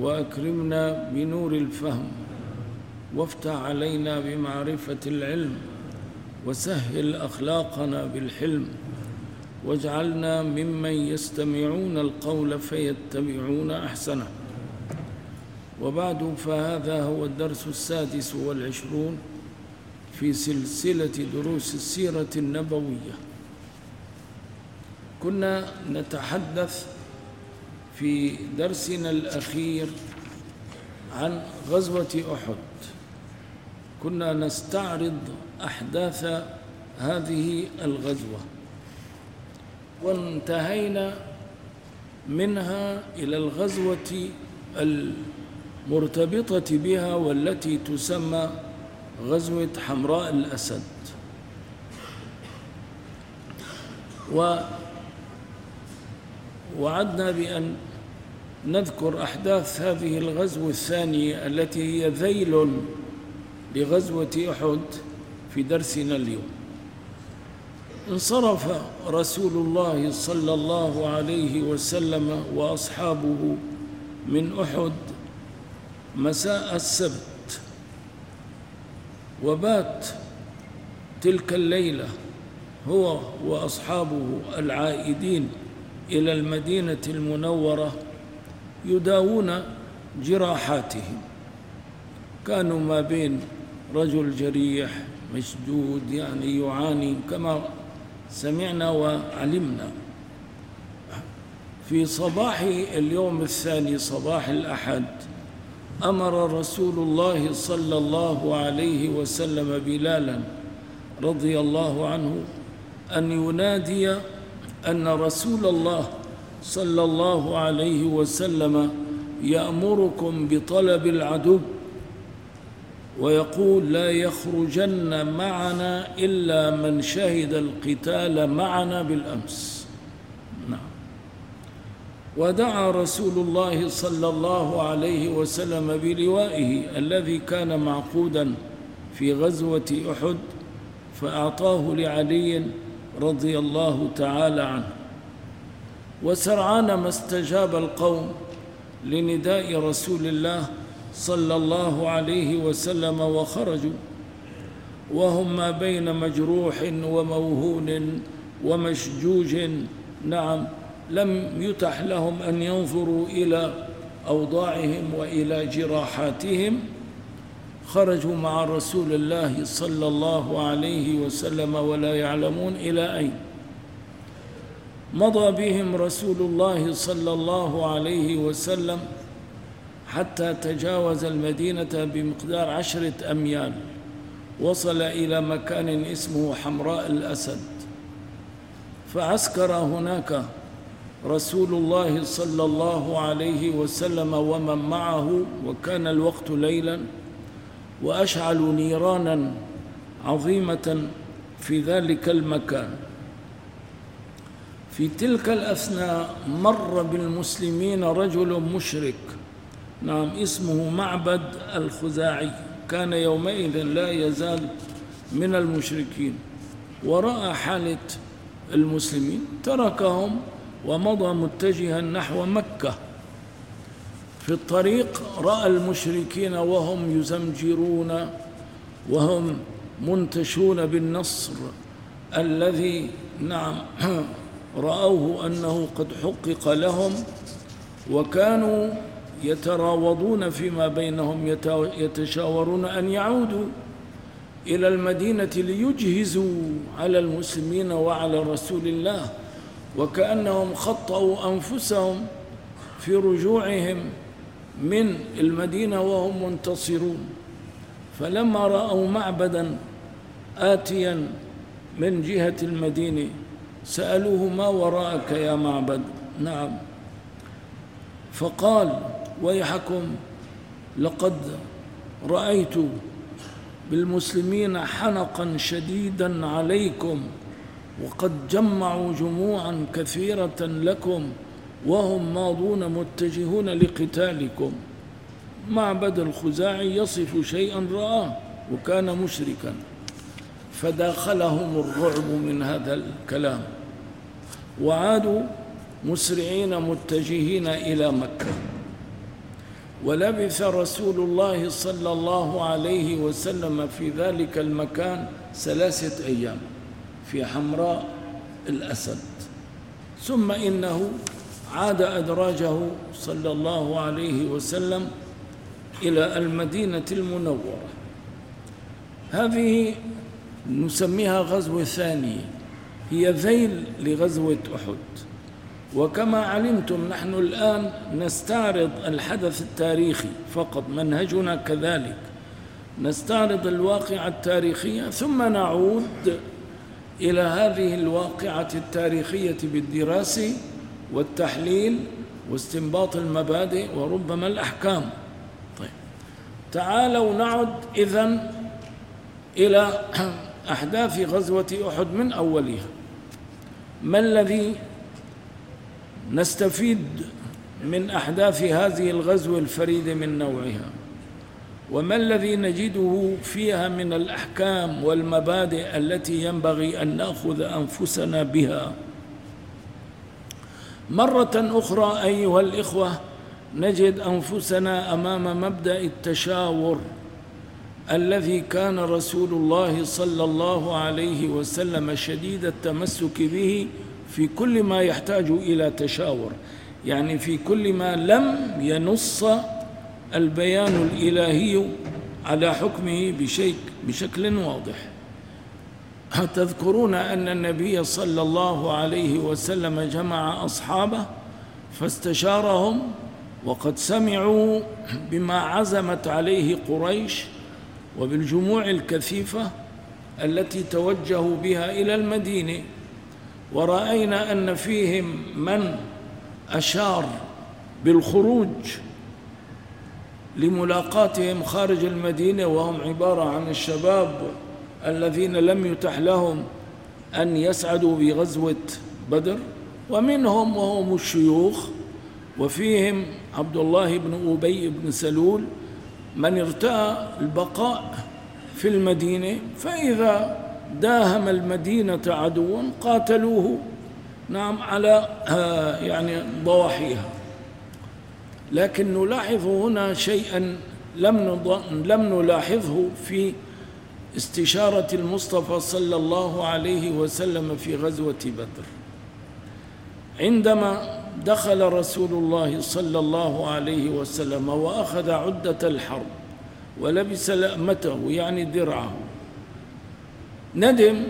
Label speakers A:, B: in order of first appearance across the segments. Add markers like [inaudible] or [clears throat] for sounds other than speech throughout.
A: وأكرمنا بنور الفهم وافتح علينا بمعرفة العلم وسهل أخلاقنا بالحلم واجعلنا ممن يستمعون القول فيتبعون أحسنه. وبعد فهذا هو الدرس السادس والعشرون في سلسلة دروس السيرة النبوية. كنا نتحدث في درسنا الأخير عن غزوة أحد. كنا نستعرض أحداث هذه الغزوة وانتهينا منها إلى الغزوة المرتبطة بها والتي تسمى غزوة حمراء الأسد. ووعدنا بأن نذكر أحداث هذه الغزوة الثانية التي هي ذيل لغزوة أحد في درسنا اليوم. انصرف رسول الله صلى الله عليه وسلم وأصحابه من أحد مساء السبت وبات تلك الليلة هو وأصحابه العائدين إلى المدينة المنورة يداوون جراحاتهم. كانوا ما بين رجل جريح مشدود يعني يعاني كما سمعنا وعلمنا. في صباح اليوم الثاني صباح الأحد أمر رسول الله صلى الله عليه وسلم بلالا رضي الله عنه أن ينادي أن رسول الله صلى الله عليه وسلم يأمركم بطلب العدو ويقول لا يخرجن معنا إلا من شهد القتال معنا بالأمس. نعم. ودعا رسول الله صلى الله عليه وسلم بلوائه الذي كان معقودا في غزوة أحد فأعطاه لعلي رضي الله تعالى عنه. وسرعان ما استجاب القوم لنداء رسول الله صلى الله عليه وسلم وخرجوا. وهم ما بين مجروح وموهون ومشجوج نعم لم يتح لهم أن ينظروا إلى أوضاعهم وإلى جراحاتهم. خرجوا مع رسول الله صلى الله عليه وسلم ولا يعلمون إلى أين. مضى بهم رسول الله صلى الله عليه وسلم حتى تجاوز المدينة بمقدار عشرة أميال. وصل إلى مكان اسمه حمراء الأسد. فعسكر هناك رسول الله صلى الله عليه وسلم ومن معه وكان الوقت ليلا وأشعلوا نيرانا عظيمة في ذلك المكان. في تلك الأثناء مر بالمسلمين رجل مشرك نعم اسمه معبد الخزاعي. كان يومئذ لا يزال من المشركين. ورأى حالة المسلمين تركهم ومضى متجها نحو مكة. في الطريق رأى المشركين وهم يزمجرون وهم منتشون بالنصر الذي نعم رأوه أنه قد حقق لهم وكانوا يتراوضون فيما بينهم يتشاورون أن يعودوا إلى المدينة ليجهزوا على المسلمين وعلى رسول الله. وكأنهم خطأوا أنفسهم في رجوعهم من المدينة وهم منتصرون. فلما رأوا معبدا آتيا من جهة المدينة سألوه ما وراءك يا معبد؟ نعم. فقال ويحكم لقد رأيت بالمسلمين حنقا شديدا عليكم وقد جمعوا جموعا كثيرة لكم وهم ماضون متجهون لقتالكم. معبد الخزاعي يصف شيئا رآه وكان مشركا. فداخلهم الرعب من هذا الكلام. وعادوا مسرعين متجهين إلى مكة. ولبث رسول الله صلى الله عليه وسلم في ذلك المكان ثلاثة أيام في حمراء الأسد. ثم إنه عاد أدراجه صلى الله عليه وسلم إلى المدينة المنورة. هذه نسميها غزوة ثانية. هي ذيل لغزوة أحد. وكما علمتم نحن الآن نستعرض الحدث التاريخي فقط منهجنا كذلك. نستعرض الواقعة التاريخية ثم نعود إلى هذه الواقعة التاريخية بالدراسة والتحليل واستنباط المبادئ وربما الأحكام. طيب. تعالوا نعد إذن إلى أحداث غزوة أحد من أولها. ما الذي نستفيد من أحداث هذه الغزوة الفريدة من نوعها؟ وما الذي نجده فيها من الأحكام والمبادئ التي ينبغي أن نأخذ أنفسنا بها؟ مرة أخرى أيها الإخوة نجد أنفسنا أمام مبدأ التشاور. الذي كان رسول الله صلى الله عليه وسلم شديد التمسك به في كل ما يحتاج إلى تشاور. يعني في كل ما لم ينص البيان الإلهي على حكمه بشيء بشكل واضح. تذكرون أن النبي صلى الله عليه وسلم جمع أصحابه فاستشارهم وقد سمعوا بما عزمت عليه قريش وبالجموع الكثيفة التي توجهوا بها إلى المدينة ورأينا أن فيهم من أشار بالخروج لملاقاتهم خارج المدينة وهم عبارة عن الشباب الذين لم يتح لهم أن يسعدوا بغزوة بدر ومنهم وهم الشيوخ وفيهم عبد الله بن أبي بن سلول من ارتأى البقاء في المدينة فإذا داهم المدينة عدوا قاتلوه نعم على يعني ضواحيها. لكن نلاحظ هنا شيئا لم لم نلاحظه في استشارة المصطفى صلى الله عليه وسلم في غزوة بدر. عندما دخل رسول الله صلى الله عليه وسلم وأخذ عدة الحرب ولبس لأمته يعني درعه ندم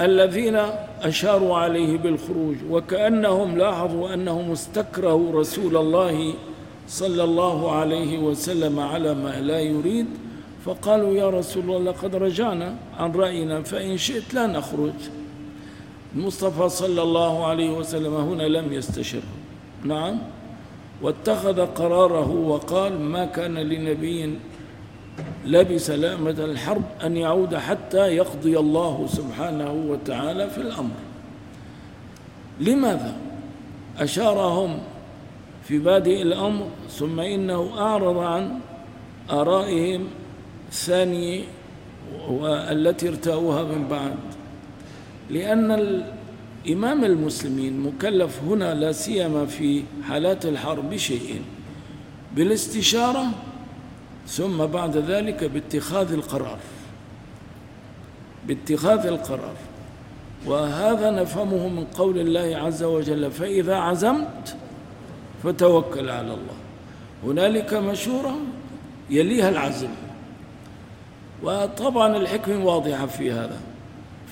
A: الذين أشاروا عليه بالخروج وكأنهم لاحظوا أنهم استكرهوا رسول الله صلى الله عليه وسلم على ما لا يريد فقالوا يا رسول الله لقد رجعنا عن رأينا فإن شئت لا نخرج. المصطفى صلى الله عليه وسلم هنا لم يستشره نعم. واتخذ قراره وقال ما كان لنبي لبس لامة الحرب أن يعود حتى يقضي الله سبحانه وتعالى في الأمر. لماذا؟ أشارهم في بادئ الأمر ثم إنه أعرض عن آرائهم الثانية والتي ارتأوها من بعد. لأن الإمام المسلمين مكلف هنا لا سيما في حالات الحرب بشيء بالاستشارة ثم بعد ذلك باتخاذ القرار. باتخاذ القرار. وهذا نفهمه من قول الله عز وجل فإذا عزمت فتوكل على الله. هنالك مشورة يليها العزم. وطبعا الحكمة واضحة في هذا.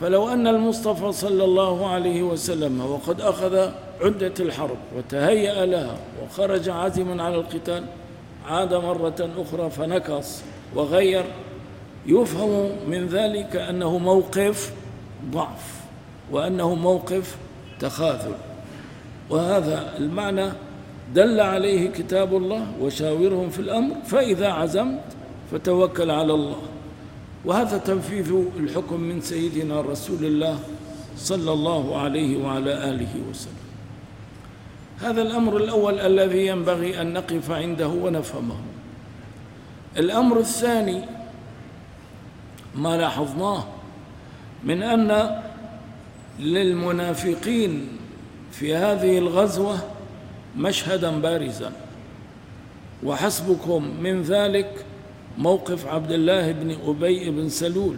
A: فلو أن المصطفى صلى الله عليه وسلم وقد أخذ عدة الحرب وتهيأ لها وخرج عازما على القتال عاد مرة أخرى فنكص وغير يفهم من ذلك أنه موقف ضعف وأنه موقف تخاذل. وهذا المعنى دل عليه كتاب الله وشاورهم في الأمر فإذا عزمت فتوكل على الله. وهذا تنفيذ الحكم من سيدنا رسول الله صلى الله عليه وعلى آله وسلم. هذا الأمر الأول الذي ينبغي أن نقف عنده ونفهمه. الأمر الثاني ما لاحظناه من أن للمنافقين في هذه الغزوة مشهدا بارزا. وحسبكم من ذلك موقف عبد الله بن أبي بن سلول.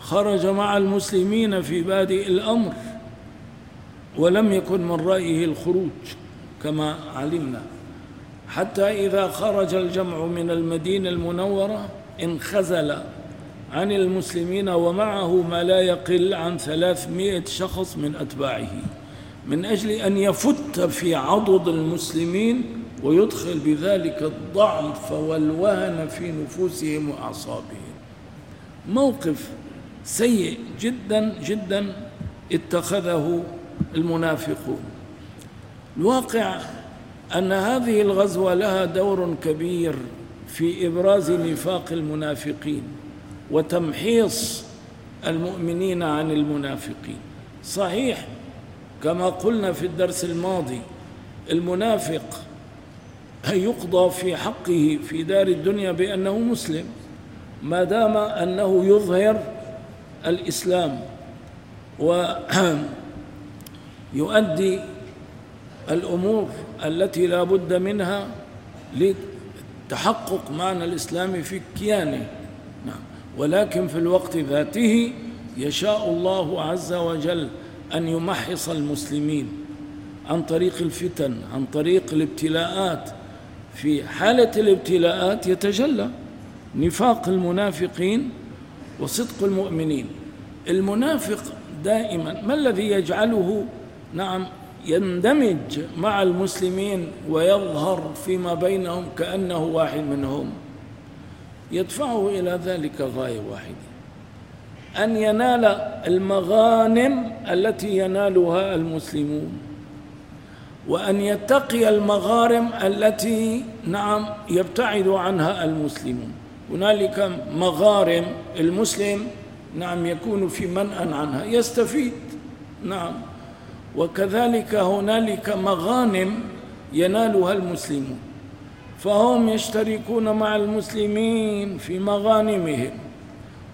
A: خرج مع المسلمين في بادئ الأمر ولم يكن من رأيه الخروج كما علمنا. حتى إذا خرج الجمع من المدينة المنورة انخزل عن المسلمين ومعه ما لا يقل عن ثلاثمائة شخص من أتباعه. من أجل أن يفت في عضد المسلمين ويدخل بذلك الضعف والوهن في نفوسهم وأعصابهم. موقف سيء جدا جدا اتخذه المنافقون. الواقع أن هذه الغزوة لها دور كبير في إبراز نفاق المنافقين وتمحيص المؤمنين عن المنافقين. صحيح كما قلنا في الدرس الماضي المنافق يقضى في حقه في دار الدنيا بأنه مسلم؟ ما دام أنه يظهر الإسلام ويؤدي [clears throat] الأمور التي لا بد منها لتحقق معنى الإسلام في كيانه. نعم. ولكن في الوقت ذاته يشاء الله عز وجل أن يمحص المسلمين عن طريق الفتن عن طريق الابتلاءات في حالة الابتلاءات يتجلى نفاق المنافقين وصدق المؤمنين. المنافق دائما ما الذي يجعله؟ نعم يندمج مع المسلمين ويظهر فيما بينهم كأنه واحد منهم. يدفعه إلى ذلك غاية واحدة. أن ينال المغانم التي ينالها المسلمون. وأن يتقي المغارم التي نعم يبتعد عنها المسلمون. هنالك مغارم المسلم نعم يكون في منأ عنها يستفيد نعم. وكذلك هنالك مغانم ينالها المسلمون. فهم يشتركون مع المسلمين في مغانمهم.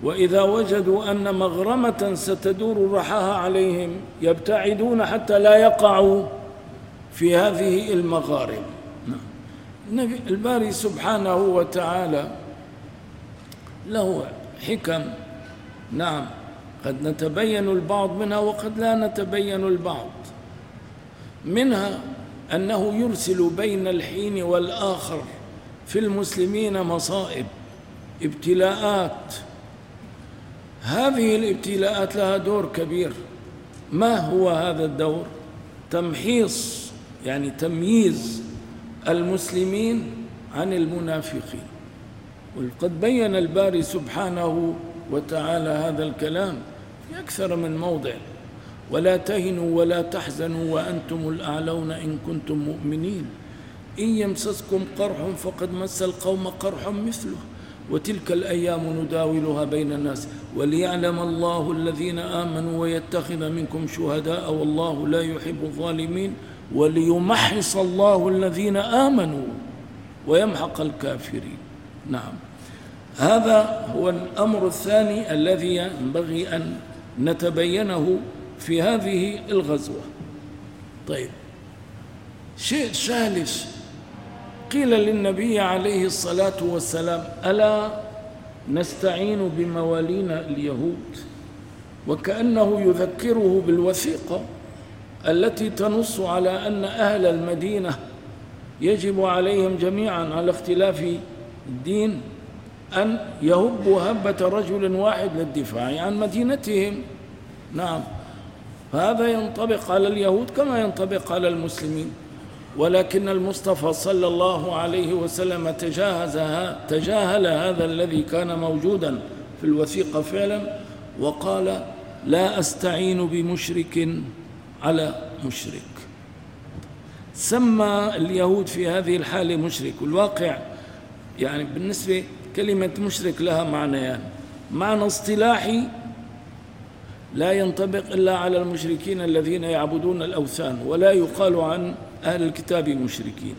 A: وإذا وجدوا أن مغرمة ستدور رحاها عليهم يبتعدون حتى لا يقعوا. في هذه المغارم نعم. الباري سبحانه وتعالى له حكم. نعم. قد نتبين البعض منها وقد لا نتبين البعض. منها أنه يرسل بين الحين والآخر في المسلمين مصائب ابتلاءات. هذه الابتلاءات لها دور كبير. ما هو هذا الدور؟ تمحيص يعني تمييز المسلمين عن المنافقين. وقد بين الباري سبحانه وتعالى هذا الكلام في أكثر من موضع. ولا تهنوا ولا تحزنوا وأنتم الأعلون إن كنتم مؤمنين. إن يمسسكم قرح فقد مس القوم قرح مثله. وتلك الأيام نداولها بين الناس. وليعلم الله الذين آمنوا ويتخذ منكم شهداء والله لا يحب الظالمين. وليمحص الله الذين آمنوا ويمحق الكافرين. نعم. هذا هو الأمر الثاني الذي ينبغي أن نتبينه في هذه الغزوة. طيب. شيء ثالث. قيل للنبي عليه الصلاة والسلام ألا نستعين بموالينا اليهود؟ وكأنه يذكره بالوثيقة. التي تنص على أن أهل المدينة يجب عليهم جميعا على اختلاف الدين أن يهبوا هبة رجل واحد للدفاع عن مدينتهم. نعم. هذا ينطبق على اليهود كما ينطبق على المسلمين. ولكن المصطفى صلى الله عليه وسلم تجاهز تجاهل هذا الذي كان موجودا في الوثيقة فعلا وقال لا أستعين بمشرك على مشرك. سمى اليهود في هذه الحالة مشرك. والواقع يعني بالنسبة كلمة مشرك لها معنيان. يعني معنى اصطلاحي لا ينطبق إلا على المشركين الذين يعبدون الأوثان ولا يقال عن أهل الكتاب مشركين.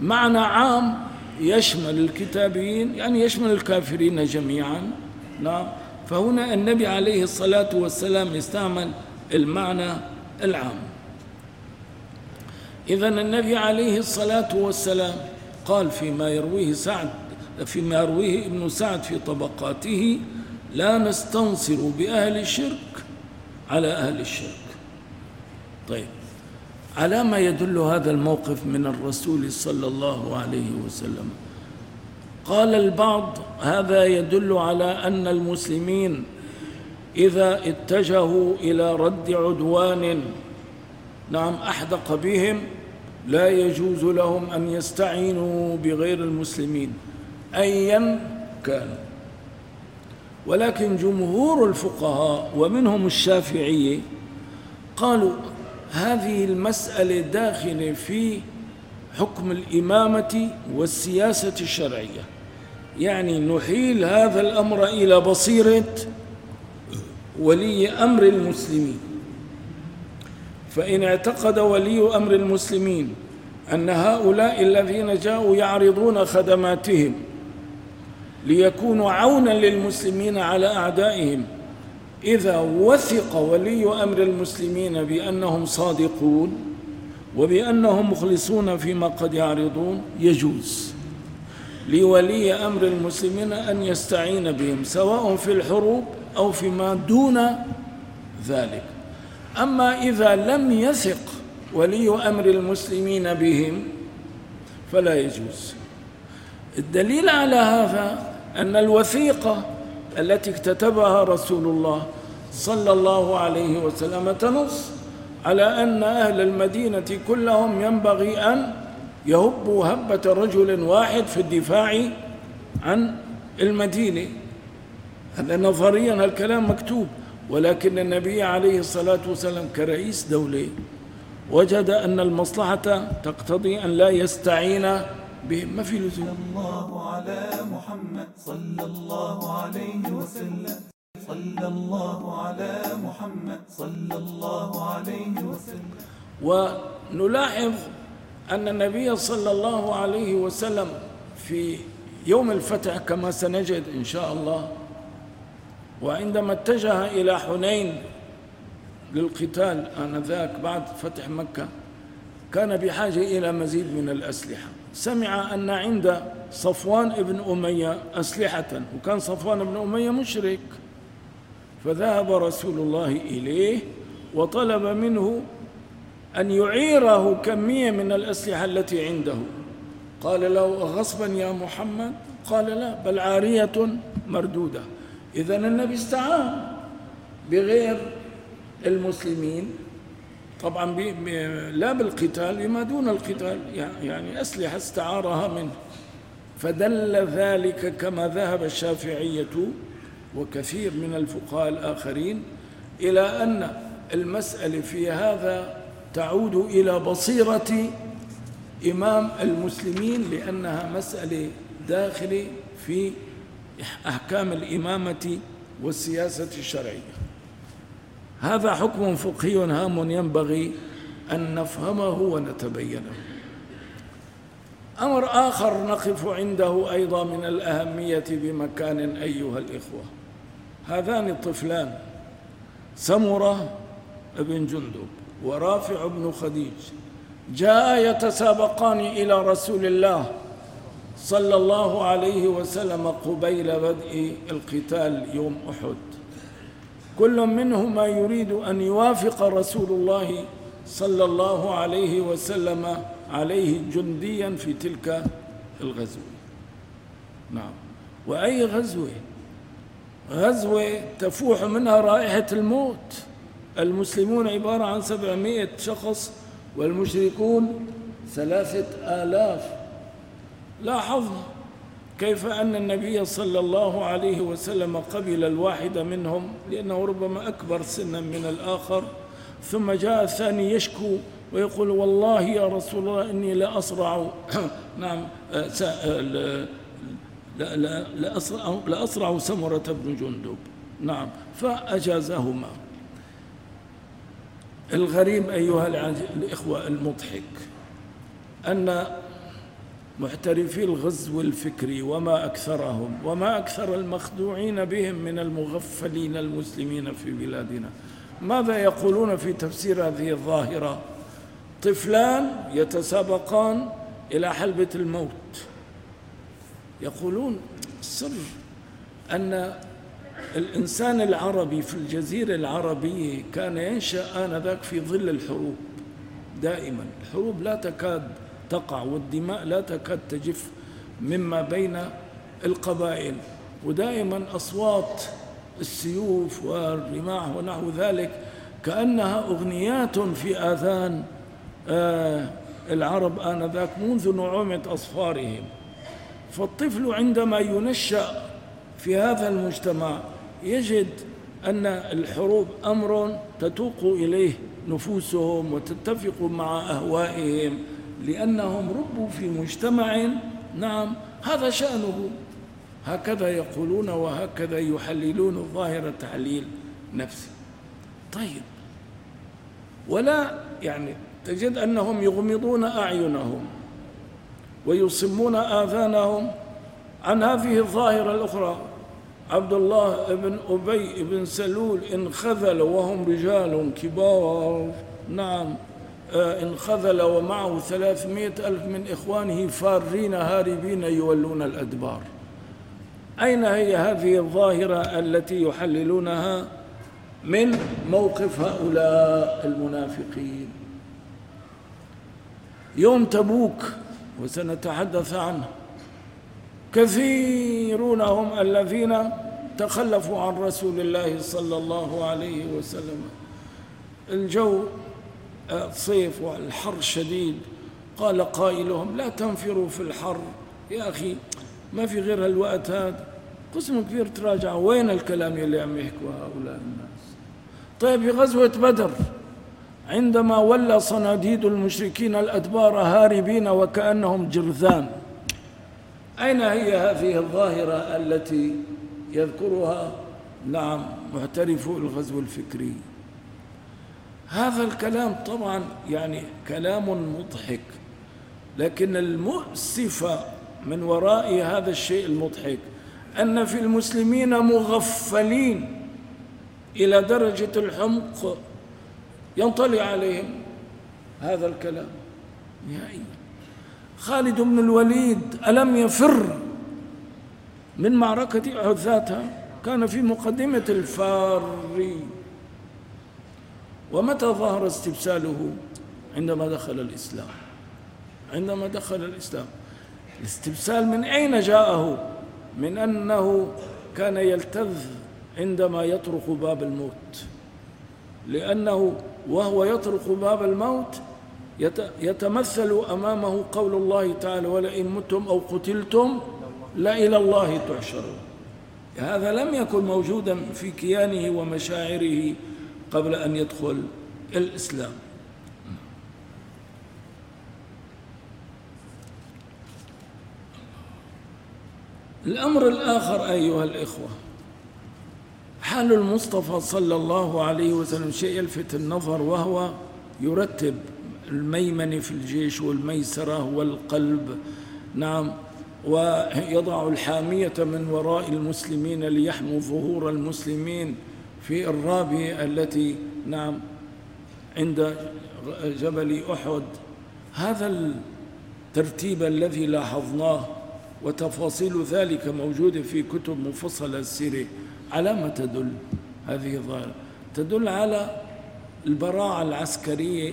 A: معنى عام يشمل الكتابيين يعني يشمل الكافرين جميعا. نعم. فهنا النبي عليه الصلاة والسلام استعمل المعنى العام. إذا النبي عليه الصلاة والسلام قال فيما يرويه سعد فيما يرويه ابن سعد في طبقاته لا نستنصر بأهل الشرك على أهل الشرك. طيب على ما يدل هذا الموقف من الرسول صلى الله عليه وسلم؟ قال البعض هذا يدل على أن المسلمين إذا اتجهوا إلى رد عدوان نعم أحدق بهم لا يجوز لهم أن يستعينوا بغير المسلمين أيا كانوا. ولكن جمهور الفقهاء ومنهم الشافعية قالوا هذه المسألة داخلة في حكم الإمامة والسياسة الشرعية. يعني نحيل هذا الأمر إلى بصيرة ولي أمر المسلمين. فإن اعتقد ولي أمر المسلمين أن هؤلاء الذين جاءوا يعرضون خدماتهم ليكونوا عونا للمسلمين على أعدائهم إذا وثق ولي أمر المسلمين بأنهم صادقون وبأنهم مخلصون فيما قد يعرضون يجوز. لولي أمر المسلمين أن يستعين بهم سواء في الحروب أو فيما دون ذلك. أما إذا لم يثق ولي أمر المسلمين بهم فلا يجوز. الدليل على هذا أن الوثيقة التي اكتتبها رسول الله صلى الله عليه وسلم تنص على أن أهل المدينة كلهم ينبغي أن يهبوا هبة رجل واحد في الدفاع عن المدينة. هذا نظريا الكلام مكتوب ولكن النبي عليه الصلاة والسلام كرئيس دولة وجد أن المصلحة تقتضي أن لا يستعين بهم. ما في لزوم.
B: الله على محمد صلى الله عليه وسلم. صلى الله على محمد صلى الله عليه وسلم.
A: ونلاحظ أن النبي صلى الله عليه وسلم في يوم الفتح كما سنجد إن شاء الله وعندما اتجه إلى حنين للقتال آنذاك بعد فتح مكة كان بحاجة إلى مزيد من الأسلحة. سمع أن عند صفوان ابن أمية أسلحة وكان صفوان بن أمية مشرك فذهب رسول الله إليه وطلب منه أن يعيره كمية من الأسلحة التي عنده. قال له غصبا يا محمد؟ قال لا بل عارية مردودة. إذا النبي استعان بغير المسلمين. طبعا لا بالقتال بما دون القتال يعني أسلحة استعارها منه. فدل ذلك كما ذهب الشافعية وكثير من الفقهاء الآخرين إلى أن المسألة في هذا تعود إلى بصيرة إمام المسلمين لأنها مسألة داخلة في أحكام الإمامة والسياسة الشرعية. هذا حكم فقهي هام ينبغي أن نفهمه ونتبينه. أمر آخر نقف عنده أيضا من الأهمية بمكان أيها الإخوة. هذان الطفلان سمرة بن جندب. ورافع بن خديج. جاء يتسابقان إلى رسول الله صلى الله عليه وسلم قبيل بدء القتال يوم أحد. كل منهما يريد أن يوافق رسول الله صلى الله عليه وسلم عليه جنديا في تلك الغزوة. نعم. وأي غزوة؟ غزوة تفوح منها رائحة الموت. المسلمون عبارة عن سبعمائة شخص والمشركون ثلاثة آلاف. لاحظنا كيف أن النبي صلى الله عليه وسلم قبل الواحد منهم لأنه ربما أكبر سنا من الآخر. ثم جاء الثاني يشكو ويقول والله يا رسول الله إني لأسرع [coughs] نعم آه، آه، لا- لأسرع سمرة بن جندب. نعم فأجازهما. الغريب أيها الإخوة المضحك أن محترفي الغزو الفكري وما أكثرهم وما أكثر المخدوعين بهم من المغفلين المسلمين في بلادنا ماذا يقولون في تفسير هذه الظاهرة؟ طفلان يتسابقان إلى حلبة الموت. يقولون السر أن الإنسان العربي في الجزيرة العربية كان ينشأ آنذاك في ظل الحروب دائما. الحروب لا تكاد تقع والدماء لا تكاد تجف مما بين القبائل. ودائما أصوات السيوف والرماح ونحو ذلك كأنها أغنيات في آذان آه العرب آنذاك منذ نعومة أصفارهم. فالطفل عندما ينشأ في هذا المجتمع يجد أن الحروب أمر تتوق إليه نفوسهم وتتفق مع أهوائهم لأنهم ربوا في مجتمع. نعم هذا شأنه. هكذا يقولون وهكذا يحللون الظاهرة تحليل نفسي طيب ولا يعني تجد أنهم يغمضون أعينهم ويصمون آذانهم عن هذه الظاهرة الأخرى. عبد الله بن أبي بن سلول انخذل وهم رجال كبار. نعم. آه، انخذل ومعه ثلاثمائة ألف من إخوانه فارين هاربين يولون الأدبار. أين هي هذه الظاهرة التي يحللونها؟ من موقف هؤلاء المنافقين. يوم تبوك وسنتحدث عنه. كثيرون هم الذين تخلفوا عن رسول الله صلى الله عليه وسلم. الجو صيف والحر شديد. قال قائلهم لا تنفروا في الحر. يا أخي ما في غير هالوقت هذا. قسم كبير تراجع. وين الكلام اللي عم يحكوا هؤلاء الناس؟ طيب في غزوة بدر عندما ولى صناديد المشركين الأدبار هاربين وكأنهم جرذان. أين هي هذه الظاهرة التي يذكرها؟ نعم محترفو الغزو الفكري. هذا الكلام طبعا يعني كلام مضحك لكن المؤسف من وراء هذا الشيء المضحك أن في المسلمين مغفلين إلى درجة الحمق ينطلي عليهم هذا الكلام. نهائيا خالد بن الوليد ألم يفر من معركة أحد ذاتها؟ كان في مقدمة الفار ومتى ظهر استبساله عندما دخل الإسلام؟ عندما دخل الإسلام. الاستبسال من أين جاءه؟ من أنه كان يلتذ عندما يطرق باب الموت. لأنه وهو يطرق باب الموت يتمثل أمامه قول الله تعالى ولئن متم أو قتلتم لإلى الله تحشرون هذا لم يكن موجودا في كيانه ومشاعره قبل أن يدخل الإسلام. الأمر الآخر أيها الإخوة حال المصطفى صلى الله عليه وسلم شيء يلفت النظر وهو يرتب الميمن في الجيش والميسرة والقلب. نعم. ويضع الحامية من وراء المسلمين ليحموا ظهور المسلمين في الرابية التي نعم عند جبل أحد. هذا الترتيب الذي لاحظناه وتفاصيل ذلك موجودة في كتب مفصلة السيرة. على ما تدل هذه الظاهرة؟ تدل على البراعة العسكرية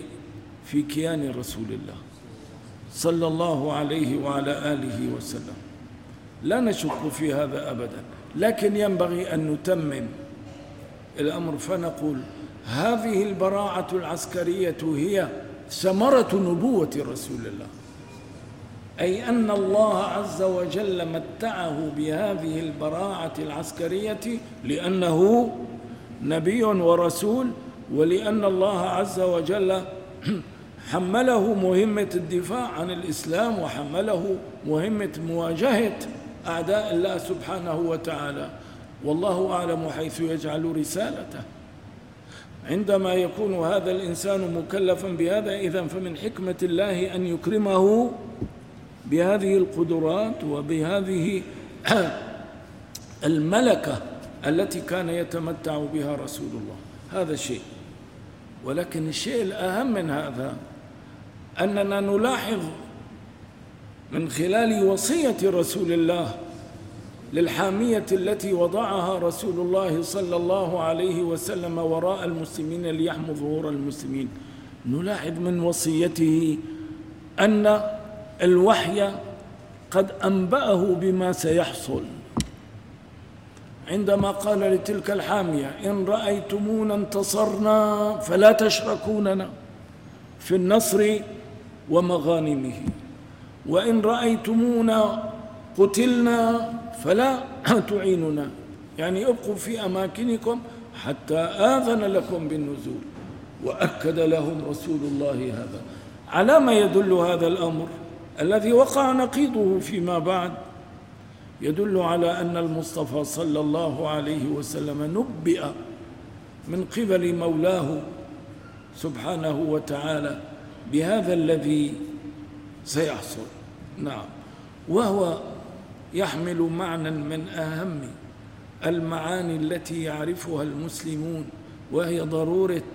A: في كيان رسول الله صلى الله عليه وعلى آله وسلم. لا نشك في هذا أبدا لكن ينبغي أن نتمم الأمر. فنقول هذه البراعة العسكرية هي ثمرة نبوة رسول الله أي أن الله عز وجل متعه بهذه البراعة العسكرية لأنه نبي ورسول ولأن الله عز وجل [coughs] حمله مهمة الدفاع عن الإسلام وحمله مهمة مواجهة أعداء الله سبحانه وتعالى. والله أعلم حيث يجعل رسالته. عندما يكون هذا الإنسان مكلفا بهذا إذا فمن حكمة الله أن يكرمه بهذه القدرات وبهذه [coughs] الملكة التي كان يتمتع بها رسول الله. هذا شيء. ولكن الشيء الأهم من هذا أننا نلاحظ من خلال وصية رسول الله للحامية التي وضعها رسول الله صلى الله عليه وسلم وراء المسلمين ليحموا ظهور المسلمين. نلاحظ من وصيته أن الوحي قد أنبأه بما سيحصل. عندما قال لتلك الحامية إن رأيتمونا انتصرنا فلا تشركوننا في النصر ومغانمه. وإن رأيتمونا قتلنا فلا [clears throat] تعيننا. يعني ابقوا في أماكنكم حتى آذن لكم بالنزول وأكد لهم رسول الله هذا. على ما يدل هذا الأمر الذي وقع نقيضه فيما بعد يدل على أن المصطفى صلى الله عليه وسلم نبئ من قبل مولاه سبحانه وتعالى بهذا الذي سيحصل. نعم. وهو يحمل معنى من أهم المعاني التي يعرفها المسلمون وهي ضرورة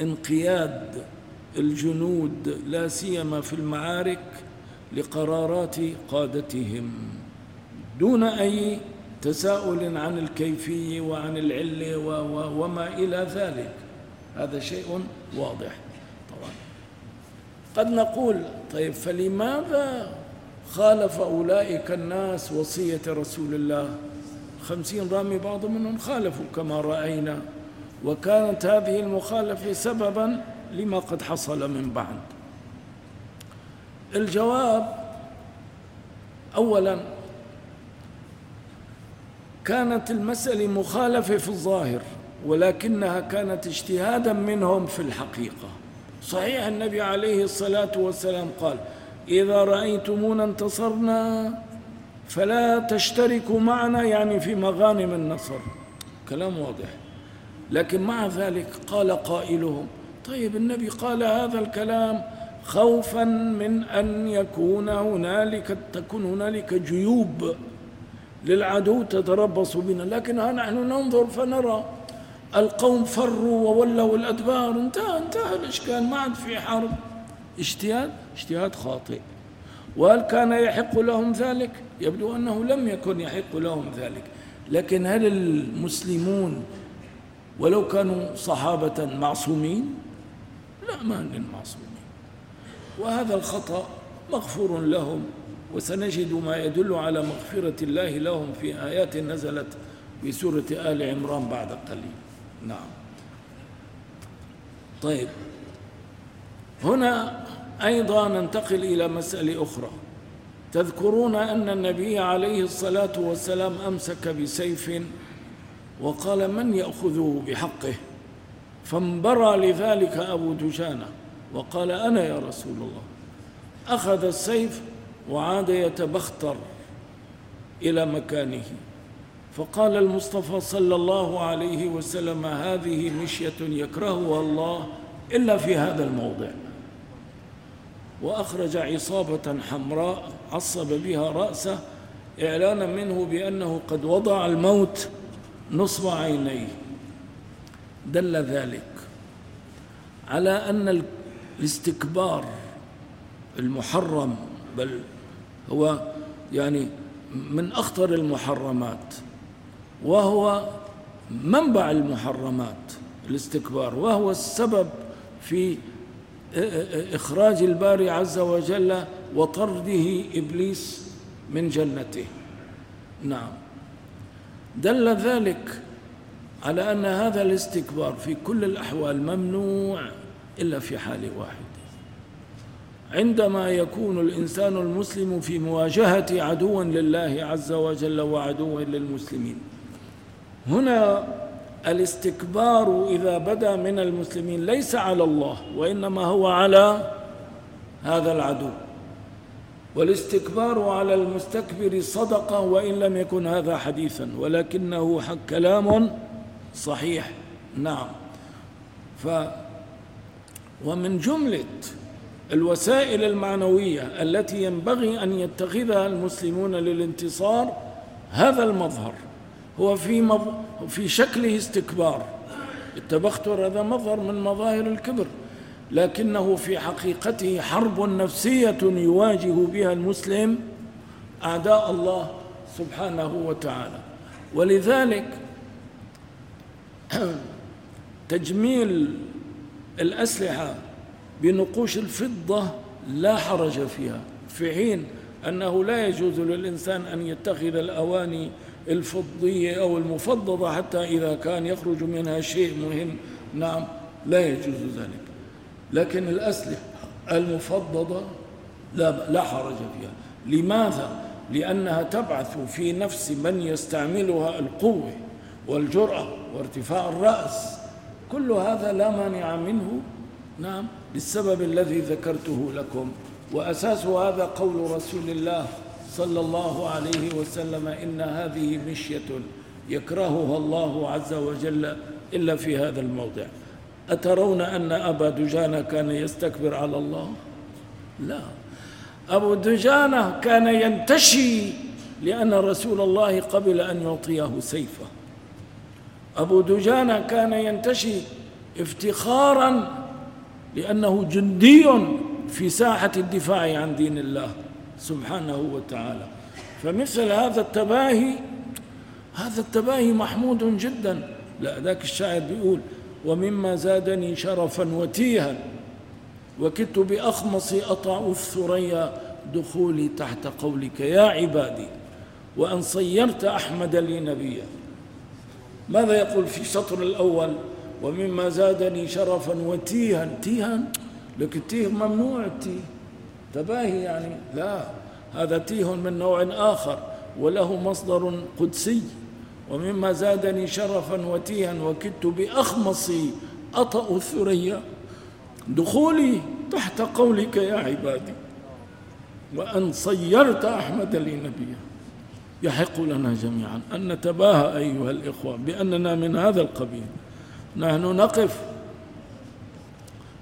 A: انقياد الجنود لا سيما في المعارك لقرارات قادتهم. دون أي تساؤل عن الكيفية وعن العلة وما إلى ذلك. هذا شيء واضح. طبعا. قد نقول طيب فلماذا خالف أولئك الناس وصية رسول الله؟ خمسين رامي بعض منهم خالفوا كما رأينا وكانت هذه المخالفة سببا لما قد حصل من بعد. الجواب أولا كانت المسألة مخالفة في الظاهر ولكنها كانت اجتهادا منهم في الحقيقة. صحيح النبي عليه الصلاة والسلام قال إذا رأيتمونا انتصرنا فلا تشتركوا معنا. يعني في مغانم النصر. كلام واضح. لكن مع ذلك قال قائلهم طيب النبي قال هذا الكلام خوفا من أن يكون هنالك تكون هنالك جيوب للعدو تتربص بنا. لكن ها نحن ننظر فنرى القوم فروا وولوا الأدبار. انتهى انتهى الإشكال. ما عاد في حرب. اجتهاد اجتهاد خاطئ. وهل كان يحق لهم ذلك؟ يبدو أنه لم يكن يحق لهم ذلك. لكن هل المسلمون ولو كانوا صحابة معصومين؟ لا ما من معصومين. وهذا الخطأ مغفور لهم. وسنجد ما يدل على مغفرة الله لهم في آيات نزلت في سورة آل عمران بعد قليل. نعم. طيب. هنا أيضا ننتقل إلى مسألة أخرى. تذكرون أن النبي عليه الصلاة والسلام أمسك بسيف وقال من يأخذه بحقه؟ فانبرى لذلك أبو دجانة وقال أنا يا رسول الله. أخذ السيف وعاد يتبختر إلى مكانه. فقال المصطفى صلى الله عليه وسلم هذه مشية يكرهها الله إلا في هذا الموضع. وأخرج عصابة حمراء عصب بها رأسه إعلانا منه بأنه قد وضع الموت نصب عينيه. دل ذلك على أن الاستكبار المحرم بل هو يعني من أخطر المحرمات وهو منبع المحرمات الاستكبار وهو السبب في إخراج الباري عز وجل وطرده إبليس من جنته. نعم. دل ذلك على أن هذا الاستكبار في كل الأحوال ممنوع إلا في حال واحد. عندما يكون الإنسان المسلم في مواجهة عدو لله عز وجل وعدو للمسلمين. هنا الاستكبار إذا بدا من المسلمين ليس على الله وإنما هو على هذا العدو. والاستكبار على المستكبر صدقة وإن لم يكن هذا حديثا ولكنه حق كلام صحيح. نعم. ف ومن جملة الوسائل المعنوية التي ينبغي أن يتخذها المسلمون للانتصار هذا المظهر. هو في, مظ... في شكله استكبار. التبختر هذا مظهر من مظاهر الكبر لكنه في حقيقته حرب نفسية يواجه بها المسلم أعداء الله سبحانه وتعالى. ولذلك [clears throat] تجميل الأسلحة بنقوش الفضة لا حرج فيها. في حين أنه لا يجوز للإنسان أن يتخذ الأواني الفضية أو المفضضة حتى إذا كان يخرج منها شيء مهم. نعم لا يجوز ذلك. لكن الأسلحة المفضضة لا, لا حرج فيها. لماذا؟ لأنها تبعث في نفس من يستعملها القوة والجرأة وارتفاع الرأس. كل هذا لا مانع منه. نعم. للسبب الذي ذكرته لكم وأساس هذا قول رسول الله صلى الله عليه وسلم إن هذه مشية يكرهها الله عز وجل إلا في هذا الموضع. أترون أن أبا دجانة كان يستكبر على الله؟ لا. أبو دجانة كان ينتشي لأن رسول الله قبل أن يعطيه سيفه. أبو دجانة كان ينتشي افتخارا لأنه جندي في ساحة الدفاع عن دين الله سبحانه وتعالى. فمثل هذا التباهي هذا التباهي محمود جدا. لا ذاك الشاعر بيقول ومما زادني شرفا وتيها وكدت بأخمصي أطع الثريا دخولي تحت قولك يا عبادي وأن صيرت أحمد لي نبيا. ماذا يقول في الشطر الأول؟ ومما زادني شرفا وتيها. تيها؟ لك التيه ممنوع التيه تباهي يعني؟ لا. هذا تيه من نوع آخر وله مصدر قدسي. ومما زادني شرفا وتيها وكدت بأخمصي أطأ الثريا. دخولي تحت قولك يا عبادي. وأن صيرت أحمد لي نبيا. يحق لنا جميعا أن نتباهى أيها الإخوة بأننا من هذا القبيل. نحن نقف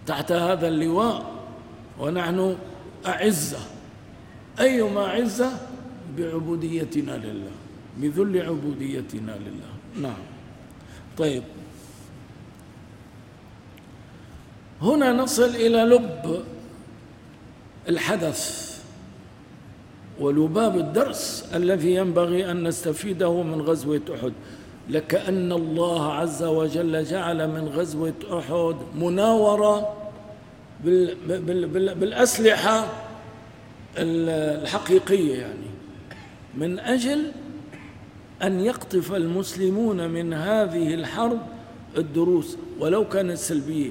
A: تحت هذا اللواء ونحن أعزة. أيما عزة؟ بعبوديتنا لله بذل عبوديتنا لله. نعم. طيب. هنا نصل إلى لب الحدث ولباب الدرس الذي ينبغي أن نستفيده من غزوة أحد. لكأن الله عز وجل جعل من غزوة أحد مناورة بالأسلحة الحقيقية يعني. من أجل أن يقطف المسلمون من هذه الحرب الدروس ولو كانت سلبية.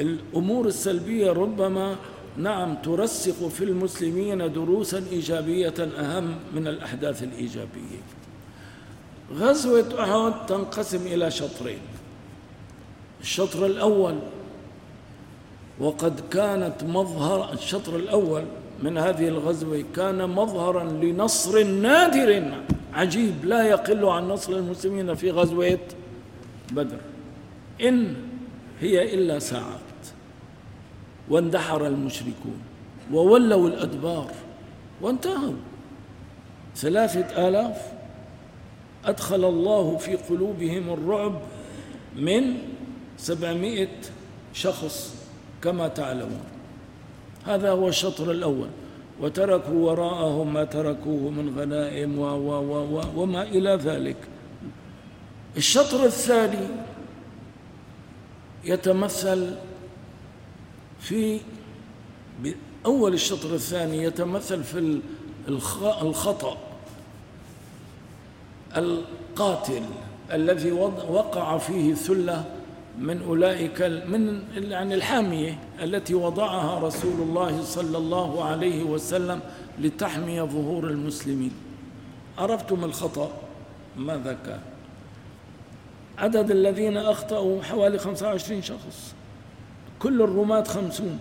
A: الأمور السلبية ربما نعم ترسخ في المسلمين دروسا إيجابية أهم من الأحداث الإيجابية. غزوة أحد تنقسم إلى شطرين. الشطر الأول وقد كانت مظهر الشطر الأول من هذه الغزوة كان مظهرا لنصر نادر عجيب لا يقل عن نصر المسلمين في غزوة بدر. إن هي إلا ساعات. واندحر المشركون وولوا الأدبار وانتهوا. ثلاثة آلاف أدخل الله في قلوبهم الرعب من سبعمائة شخص كما تعلمون. هذا هو الشطر الأول. وتركوا وراءهم ما تركوه من غنائم و و و و وما إلى ذلك. الشطر الثاني يتمثل في أول الشطر الثاني يتمثل في الخ- الخطأ. القاتل الذي وقع فيه ثلة من أولئك من يعني الحامية التي وضعها رسول الله صلى الله عليه وسلم لتحمي ظهور المسلمين. عرفتم الخطأ؟ ماذا كان؟ عدد الذين أخطأوا حوالي 25 شخص. كل الرماة خمسون.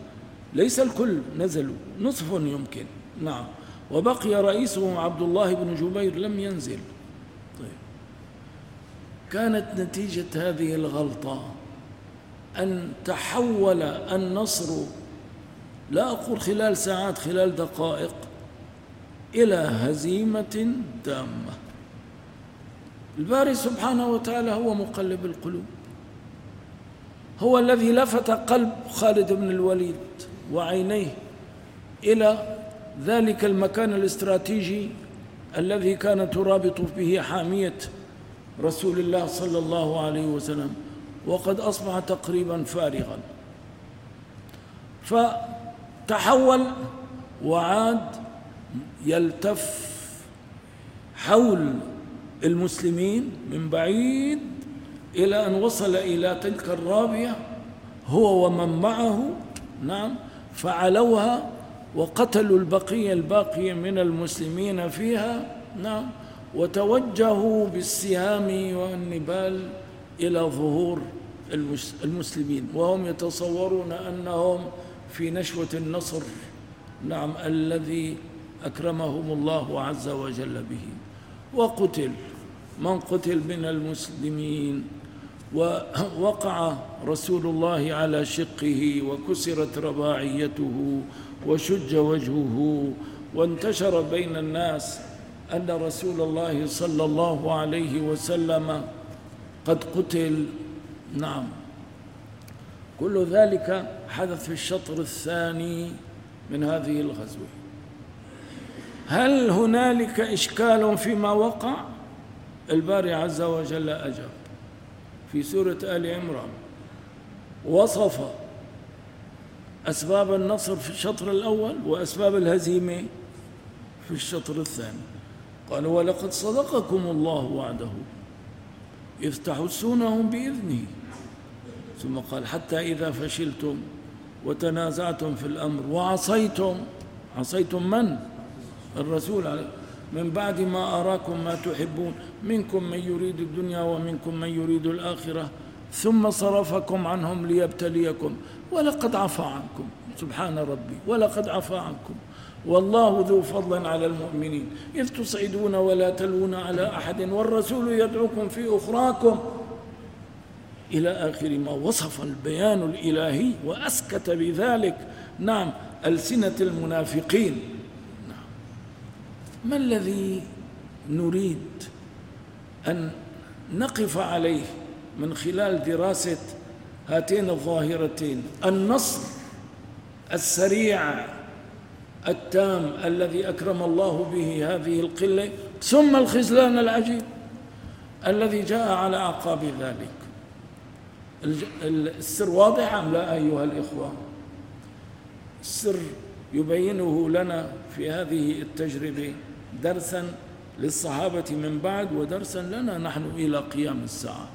A: ليس الكل نزلوا. نصف يمكن. نعم. وبقي رئيسهم عبد الله بن جبير لم ينزل. كانت نتيجة هذه الغلطة. أن تحول النصر لا أقول خلال ساعات خلال دقائق إلى هزيمة تامة الباري سبحانه وتعالى هو مقلب القلوب. هو الذي لفت قلب خالد بن الوليد وعينيه إلى ذلك المكان الاستراتيجي الذي كانت ترابط به حامية رسول الله صلى الله عليه وسلم وقد أصبح تقريبا فارغا. فتحول وعاد يلتف حول المسلمين من بعيد إلى أن وصل إلى تلك الرابية هو ومن معه نعم فعلوها وقتلوا البقية الباقية من المسلمين فيها نعم. وتوجهوا بالسهام والنبال إلى ظهور المس- المسلمين. وهم يتصورون أنهم في نشوة النصر. نعم الذي أكرمهم الله عز وجل به. وقتل من قتل من المسلمين. ووقع رسول الله على شقه وكسرت رباعيته وشج وجهه وانتشر بين الناس. أن رسول الله صلى الله عليه وسلم قد قتل. نعم. كل ذلك حدث في الشطر الثاني من هذه الغزوة. هل هنالك إشكال فيما وقع؟ الباري عز وجل أجاب في سورة آل عمران. وصف أسباب النصر في الشطر الأول وأسباب الهزيمة في الشطر الثاني. قال ولقد صدقكم الله وعده. إذ تحسونهم بإذنه. ثم قال حتى إذا فشلتم وتنازعتم في الأمر وعصيتم عصيتم من؟ الرسول عليه. من بعد ما أراكم ما تحبون منكم من يريد الدنيا ومنكم من يريد الآخرة ثم صرفكم عنهم ليبتليكم. ولقد عفى عنكم. سبحان ربي. ولقد عفى عنكم. والله ذو فضل على المؤمنين. إذ تصعدون ولا تلون على أحد والرسول يدعوكم في أخراكم. إلى آخر ما وصف البيان الإلهي وأسكت بذلك. نعم ألسنة المنافقين. نعم. ما الذي نريد أن نقف عليه من خلال دراسة هاتين الظاهرتين؟ النصر السريع التام الذي أكرم الله به هذه القلة ثم الخذلان العجيب الذي جاء على أعقاب ذلك. السر واضح أم لا أيها الإخوة؟ السر يبينه لنا في هذه التجربة درسا للصحابة من بعد ودرسا لنا نحن إلى قيام الساعة.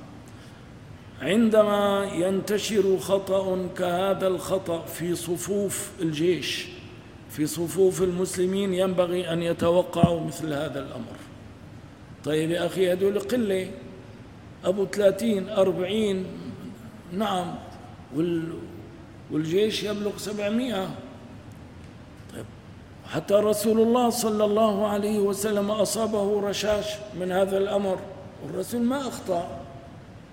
A: عندما ينتشر خطأ كهذا الخطأ في صفوف الجيش في صفوف المسلمين ينبغي أن يتوقعوا مثل هذا الأمر. طيب يا أخي هذول قلة. أبو ثلاثين أربعين نعم. وال والجيش يبلغ سبعمائة. طيب حتى رسول الله صلى الله عليه وسلم أصابه رشاش من هذا الأمر. والرسول ما أخطأ.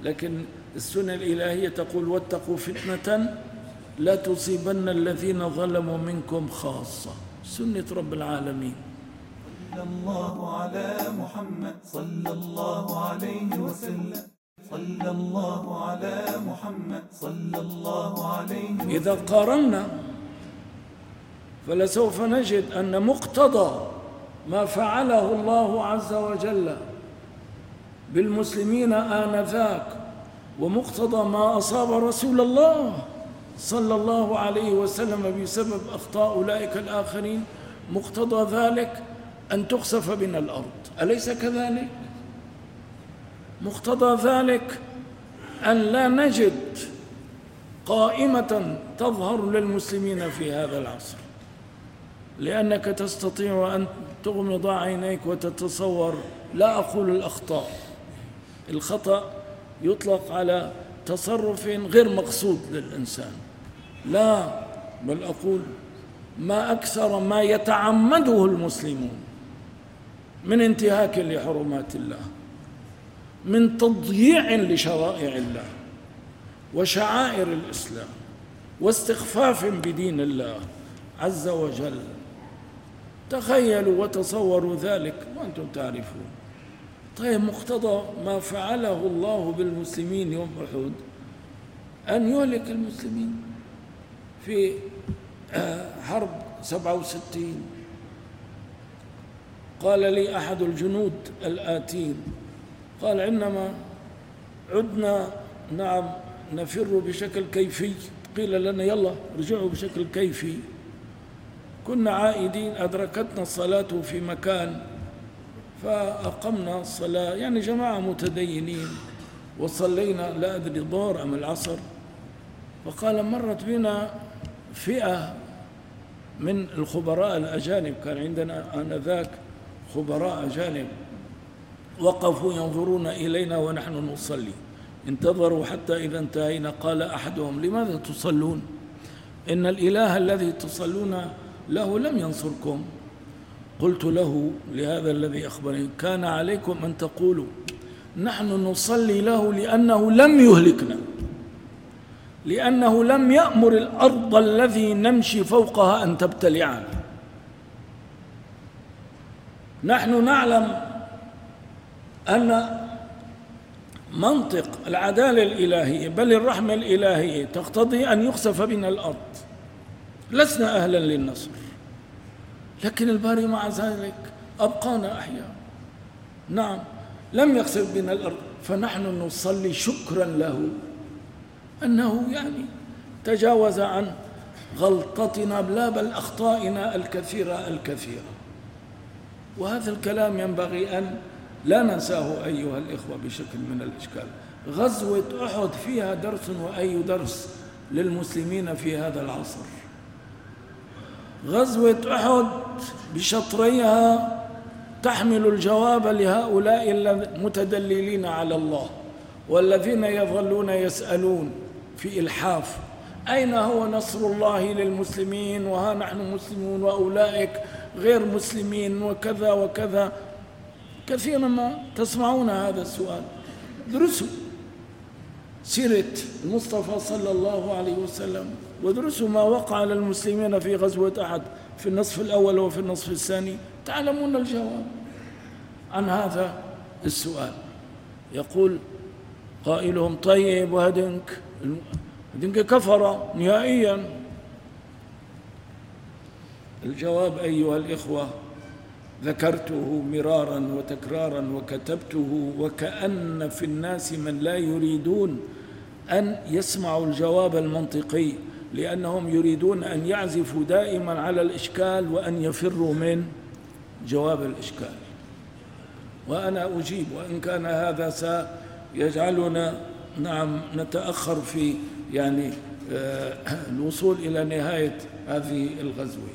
A: لكن السنة الإلهية تقول واتقوا فتنة لا تصيبن الذين ظلموا منكم خاصة. سنة رب العالمين.
B: صلى الله على محمد. صلى الله عليه وسلم. صلى الله على محمد. صلى الله عليه وسلم.
A: إذا قارنا فلسوف نجد أن مقتضى ما فعله الله عز وجل بالمسلمين آنذاك ومقتضى ما أصاب رسول الله صلى الله عليه وسلم بسبب أخطاء أولئك الآخرين مقتضى ذلك أن تخسف بنا الأرض. أليس كذلك؟ مقتضى ذلك أن لا نجد قائمة تظهر للمسلمين في هذا العصر. لأنك تستطيع أن تغمض عينيك وتتصور. لا أقول الأخطاء. الخطأ يطلق على تصرف غير مقصود للإنسان. لا بل أقول ما أكثر ما يتعمده المسلمون من انتهاك لحرمات الله من تضييع لشرائع الله وشعائر الإسلام واستخفاف بدين الله عز وجل. تخيلوا وتصوروا ذلك وأنتم تعرفون. طيب مقتضى ما فعله الله بالمسلمين يوم أحد أن يهلك المسلمين؟ في آه، حرب سبعة وستين. قال لي أحد الجنود الآتين قال إنما عدنا نعم نفر بشكل كيفي. قيل لنا يلا رجعوا بشكل كيفي. كنا عائدين أدركتنا الصلاة في مكان فأقمنا الصلاة. يعني جماعة متدينين وصلينا لا أدري الظهر أم العصر. فقال مرت بنا فئة من الخبراء الأجانب. كان عندنا آنذاك خبراء أجانب وقفوا ينظرون إلينا ونحن نصلي. انتظروا حتى إذا انتهينا. قال أحدهم لماذا تصلون؟ إن الإله الذي تصلون له لم ينصركم. قلت له لهذا الذي أخبرني. كان عليكم أن تقولوا نحن نصلي له لأنه لم يهلكنا. لأنه لم يأمر الأرض الذي نمشي فوقها أن تبتلعنا. نحن نعلم أن منطق العدالة الإلهية بل الرحمة الإلهية تقتضي أن يخسف بنا الأرض. لسنا أهلا للنصر. لكن الباري مع ذلك أبقانا أحياء. نعم لم يخسف بنا الأرض. فنحن نصلي شكرا له. أنه يعني تجاوز عن غلطتنا لا بل أخطائنا الكثيرة الكثيرة. وهذا الكلام ينبغي أن لا ننساه أيها الإخوة بشكل من الإشكال. غزوة أحد فيها درس وأي درس للمسلمين في هذا العصر؟ غزوة أحد بشطريها تحمل الجواب لهؤلاء المتدللين على الله والذين يظلون يسألون. في إلحاف. أين هو نصر الله للمسلمين؟ وها نحن مسلمون وأولئك غير مسلمين وكذا وكذا. كثيرا ما تسمعون هذا السؤال. درسوا سيرة المصطفى صلى الله عليه وسلم وادرسوا ما وقع للمسلمين في غزوة أحد في النصف الأول وفي النصف الثاني. تعلمون الجواب عن هذا السؤال. يقول قائلهم طيب وهدنك. هدنك كفر نهائيا. الجواب أيها الإخوة ذكرته مرارا وتكرارا وكتبته وكأن في الناس من لا يريدون أن يسمعوا الجواب المنطقي لأنهم يريدون أن يعزفوا دائما على الإشكال وأن يفروا من جواب الإشكال. وأنا أجيب وإن كان هذا سيجعلنا نعم نتأخر في يعني آه، الوصول إلى نهاية هذه الغزوة.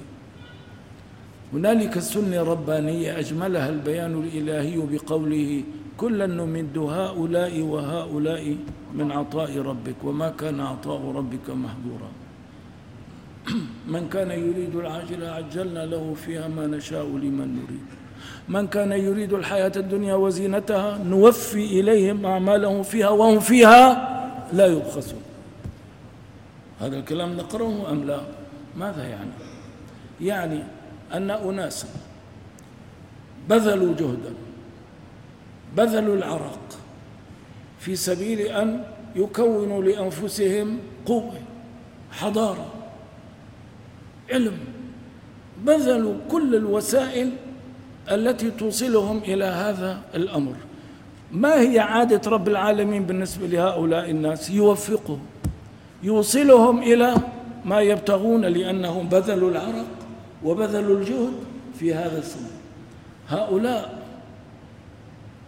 A: هنالك السنة ربانية أجملها البيان الإلهي بقوله كلا نمد هؤلاء وهؤلاء من عطاء ربك وما كان عطاء ربك محظورا [clears throat] من كان يريد العاجلة عجلنا له فيها ما نشاء لمن نريد. من كان يريد الحياة الدنيا وزينتها نوفي إليهم أعمالهم فيها وهم فيها لا يبخسون. هذا الكلام نقرأه أم لا؟ ماذا يعني؟ يعني أن أناسا بذلوا جهدا بذلوا العرق في سبيل أن يكونوا لأنفسهم قوة حضارة علم. بذلوا كل الوسائل التي توصلهم إلى هذا الأمر. ما هي عادة رب العالمين بالنسبة لهؤلاء الناس؟ يوفقهم. يوصلهم إلى ما يبتغون لأنهم بذلوا العرق وبذلوا الجهد في هذا السنة. هؤلاء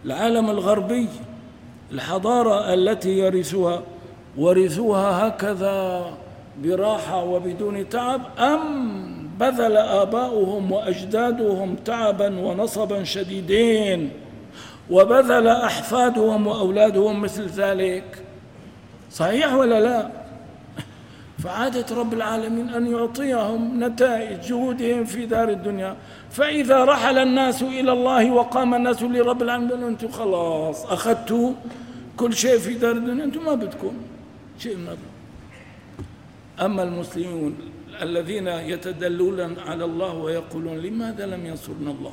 A: العالم الغربي الحضارة التي يرثوها ورثوها هكذا براحة وبدون تعب أم بذل آباؤهم وأجدادهم تعبا ونصبا شديدين وبذل أحفادهم وأولادهم مثل ذلك. صحيح ولا لا؟ فعادة رب العالمين أن يعطيهم نتائج جهودهم في دار الدنيا. فإذا رحل الناس إلى الله وقام الناس لرب العالمين أنتم خلاص أخذتوا كل شيء في دار الدنيا أنتم ما بدكم شيء ما بدكم. أما المسلمون الذين يتدلون على الله ويقولون لماذا لم ينصرنا الله؟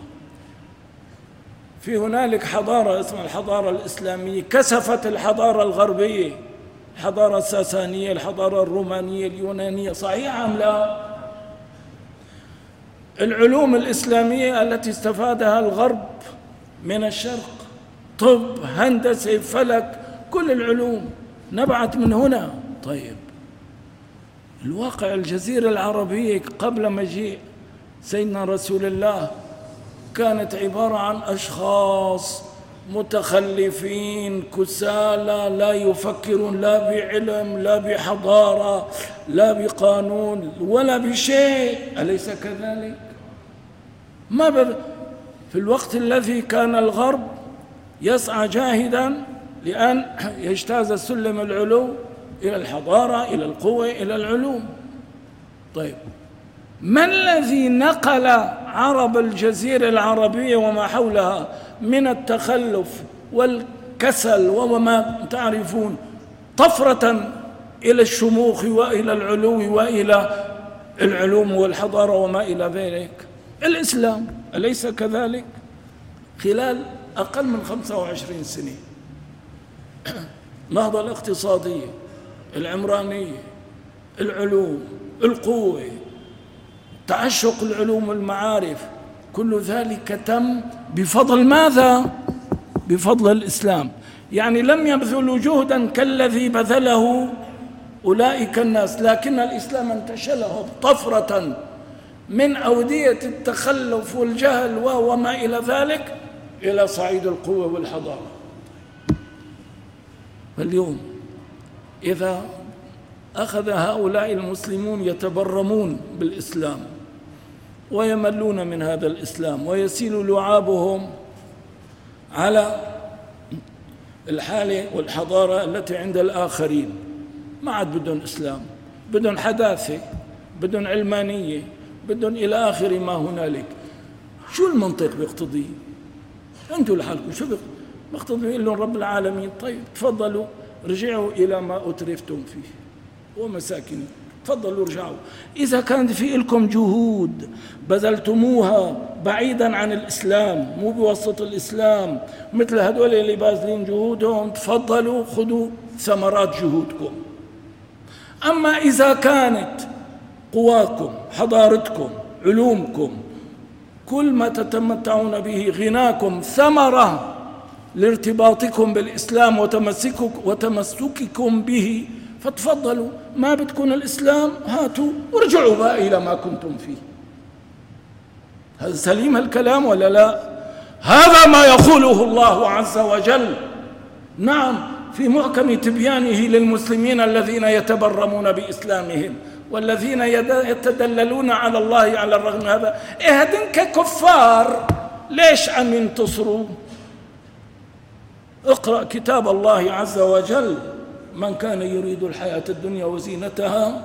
A: في هنالك حضارة اسمها الحضارة الإسلامية كسفت الحضارة الغربية الحضارة الساسانية الحضارة الرومانية اليونانية صحيح أم لا؟ العلوم الإسلامية التي استفادها الغرب من الشرق طب هندسة فلك كل العلوم نبعت من هنا. طيب الواقع الجزيرة العربية قبل مجيء سيدنا رسول الله كانت عبارة عن أشخاص متخلفين كسالى لا يفكرون لا بعلم لا بحضارة لا بقانون ولا بشيء أليس كذلك؟ ما ب... في الوقت الذي كان الغرب يسعى جاهدا لأن يجتاز السلم العلو إلى الحضارة إلى القوة إلى العلوم. طيب ما الذي نقل عرب الجزيرة العربية وما حولها من التخلف والكسل وما تعرفون طفرة إلى الشموخ وإلى العلو وإلى العلوم والحضارة وما إلى ذلك؟ الإسلام أليس كذلك؟ خلال أقل من 25 سنة. [clears throat] النهضة الاقتصادية العمرانية العلوم القوة تعشق العلوم والمعارف كل ذلك تم بفضل ماذا؟ بفضل الإسلام. يعني لم يبذلوا جهدا كالذي بذله أولئك الناس لكن الإسلام انتشلهم طفرة من أودية التخلف والجهل وما إلى ذلك إلى صعيد القوة والحضارة. فاليوم إذا أخذ هؤلاء المسلمون يتبرمون بالإسلام ويملون من هذا الإسلام ويسيل لعابهم على الحالة والحضارة التي عند الآخرين. ما عاد بدهم إسلام بدهم حداثة بدهم علمانية بدهم إلى آخر ما هنالك. شو المنطق بيقتضي أنتم لحالكم شو بيقتضي يقول لهم رب العالمين طيب تفضلوا. رجعوا إلى ما أترفتم فيه. ومساكنكم تفضلوا ارجعوا. إذا كانت في لكم جهود بذلتموها بعيدا عن الإسلام مو بوسط الإسلام مثل هدول اللي باذلين جهودهم تفضلوا خذوا ثمرات جهودكم. أما إذا كانت قواكم حضارتكم علومكم كل ما تتمتعون به غناكم ثمرة لارتباطكم بالإسلام وتمسككم به. فتفضلوا ما بتكون الإسلام؟ هاتوا وارجعوا بقى إلى ما كنتم فيه. هل سليم الكلام ولا لا؟ هذا ما يقوله الله عز وجل. نعم في محكم تبيانه للمسلمين الذين يتبرمون بإسلامهم والذين يتدللون على الله على الرغم هذا. إيه ككفار ليش عم ينتصروا اقرأ كتاب الله عز وجل. من كان يريد الحياة الدنيا وزينتها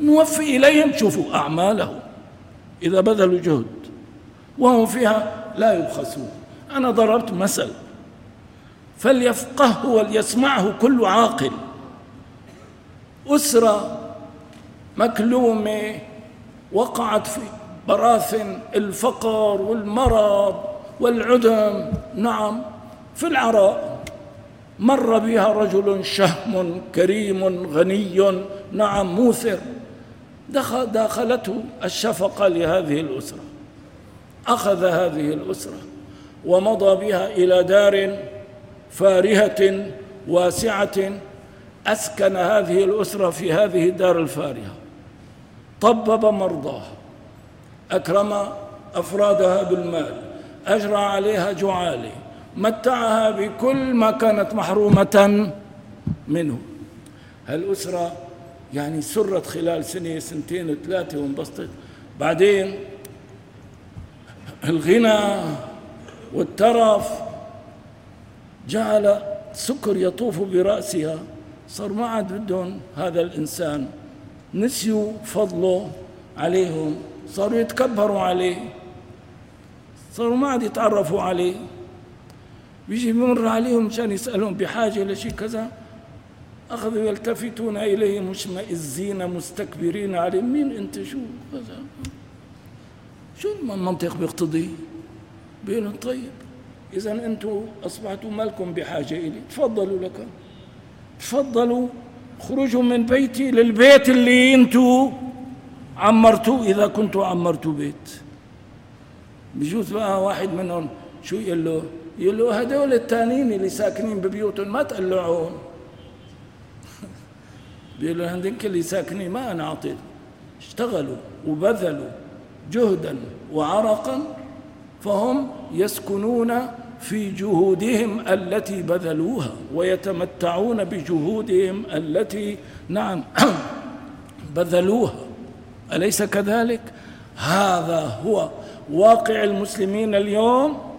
A: نوفي إليهم شوفوا أعمالهم. إذا بذلوا جهد وهم فيها لا يبخسون. أنا ضربت مثل فليفقهه وليسمعه كل عاقل. أسرة مكلومة وقعت في براثن الفقر والمرض والعدم. نعم. في العراء مر بها رجل شهم كريم غني نعم موثر دخل داخلته الشفقة لهذه الأسرة أخذ هذه الأسرة ومضى بها إلى دار فارهة واسعة أسكن هذه الأسرة في هذه الدار الفارهة طبب مرضاها أكرم أفرادها بالمال أجرى عليها جعالي متعها بكل ما كانت محرومة منه. هالأسرة يعني سرت خلال سنة سنتين ثلاثة وانبسطت. بعدين الغنى والترف جعل سكر يطوف برأسها. صار ما عاد بدهم هذا الإنسان. نسيوا فضله عليهم. صاروا يتكبروا عليه. صاروا ما عاد يتعرفوا عليه. بيجي بمر عليهم مشان يسألهم بحاجة لشيء كذا. أخذوا يلتفتون إليه مشمئزين مستكبرين عليه مين أنت؟ شو كذا؟ شو المنطق بيقتضي؟ بيقولوا طيب. إذا أنتم أصبحتوا مالكم بحاجة إلي. تفضلوا لك. تفضلوا. خرجوا من بيتي للبيت اللي أنتم عمرتوه إذا كنتوا عمرتوا بيت. بجوز بقى واحد منهم شو يقول له؟ يقول له هدول التانيين اللي ساكنين ببيوتهم ما تقلعون [laughs] بيقول له هندك اللي ساكنين ما أعطيت اشتغلوا وبذلوا جهدا وعرقا فهم يسكنون في جهودهم التي بذلوها ويتمتعون بجهودهم التي نعم [clears throat] بذلوها. أليس كذلك؟ هذا هو واقع المسلمين اليوم.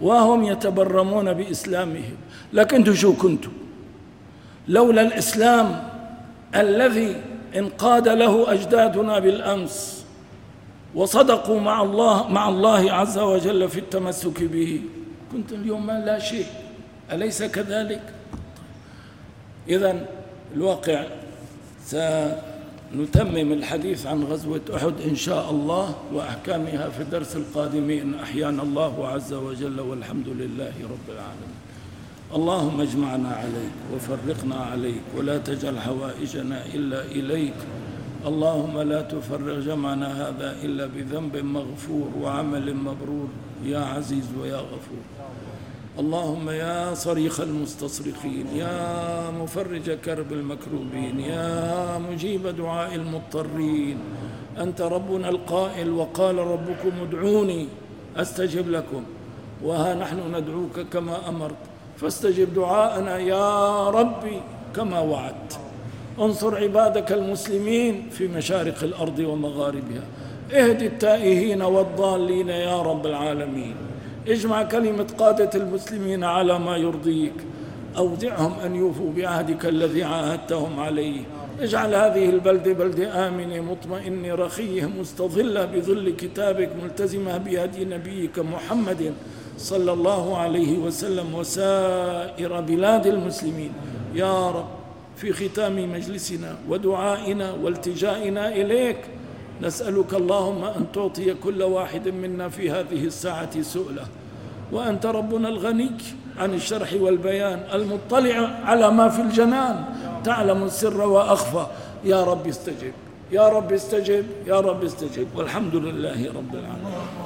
A: وهم يتبرمون بإسلامهم. لكن شو كنتم لولا الإسلام الذي انقاد له أجدادنا بالأمس وصدقوا مع الله مع الله عز وجل في التمسك به. كنت اليوم لا شيء. أليس كذلك؟ إذا الواقع سنتمم الحديث عن غزوة أحد إن شاء الله وأحكامها في الدرس القادم إن أحيانا الله عز وجل والحمد لله رب العالمين. اللهم اجمعنا عليك وفرقنا عليك ولا تجعل حوائجنا إلا إليك. اللهم لا تفرغ جمعنا هذا إلا بذنب مغفور وعمل مبرور. يا عزيز ويا غفور. اللهم يا صريخ المستصرخين يا مفرج كرب المكروبين يا مجيب دعاء المضطرين. أنت ربنا القائل وقال ربكم ادعوني أستجب لكم. وها نحن ندعوك كما أمرت. فاستجب دعاءنا يا ربي كما وعدت. انصر عبادك المسلمين في مشارق الأرض ومغاربها. اهد التائهين والضالين يا رب العالمين. اجمع كلمة قادة المسلمين على ما يرضيك. اودعهم أن يوفوا بعهدك الذي عاهدتهم عليه. اجعل هذه البلده بلده امنه مطمئنه رخية مستظلة بظل كتابك ملتزمة بهدي نبيك محمد صلى الله عليه وسلم وسائر بلاد المسلمين. يا رب في ختام مجلسنا ودعائنا والتجائنا إليك نسألك اللهم أن تعطي كل واحد منا في هذه الساعة سؤله وأنت ربنا الغني عن الشرح والبيان المطلع على ما في الجنان. تعلم السر وأخفى. يا رب استجب. يا رب استجب. يا رب استجب. والحمد لله رب العالمين.